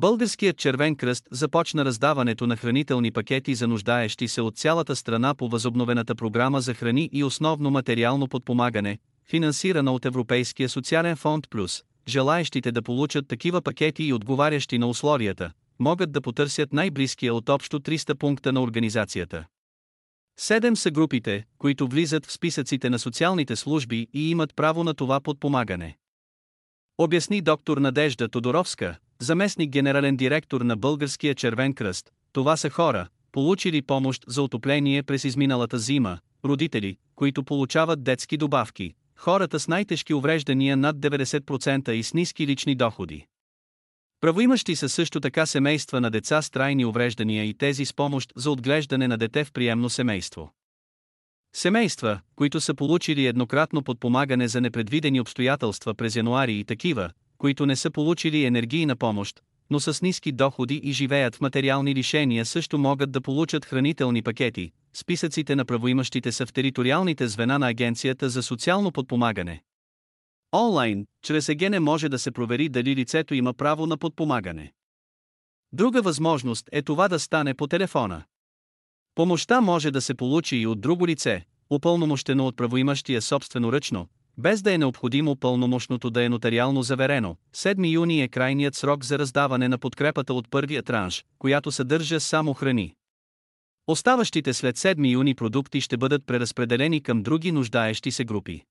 Българският червен кръст започна раздаването на хранителни пакети за нуждаещи се от цялата страна по възобновената програма за храни и основно материално подпомагане, финансирана от Европейския социален фонд Плюс. Желаещите да получат такива пакети и отговарящи на условията, могат да потърсят най-близкия от общо 300 пункта на организацията. Седем са групите, които влизат в списъците на социалните служби и имат право на това подпомагане. Обясни доктор Надежда Тодоровска, заместник генерален директор на Българския червен кръст. Това са хора, получили помощ за отопление през изминалата зима, родители, които получават детски добавки, хората с най-тежки увреждания над 90% и с ниски лични доходи. Правоимащи са също така семейства на деца с трайни увреждания и тези с помощ за отглеждане на дете в приемно семейство. Семейства, които са получили еднократно подпомагане за непредвидени обстоятелства през януари и такива, които не са получили енергийна помощ, но с ниски доходи и живеят в материални лишения също могат да получат хранителни пакети. Списъците на правоимащите са в териториалните звена на Агенцията за социално подпомагане. Онлайн, чрез ЕГЕНЕ може да се провери дали лицето има право на подпомагане. Друга възможност е това да стане по телефона. Помощта може да се получи и от друго лице, упълномощено от правоимащия собственоръчно, без да е необходимо пълномощното да е нотариално заверено. 7 юни е крайният срок за раздаване на подкрепата от първия транш, която съдържа само храни. Оставащите след 7 юни продукти ще бъдат преразпределени към други нуждаещи се групи.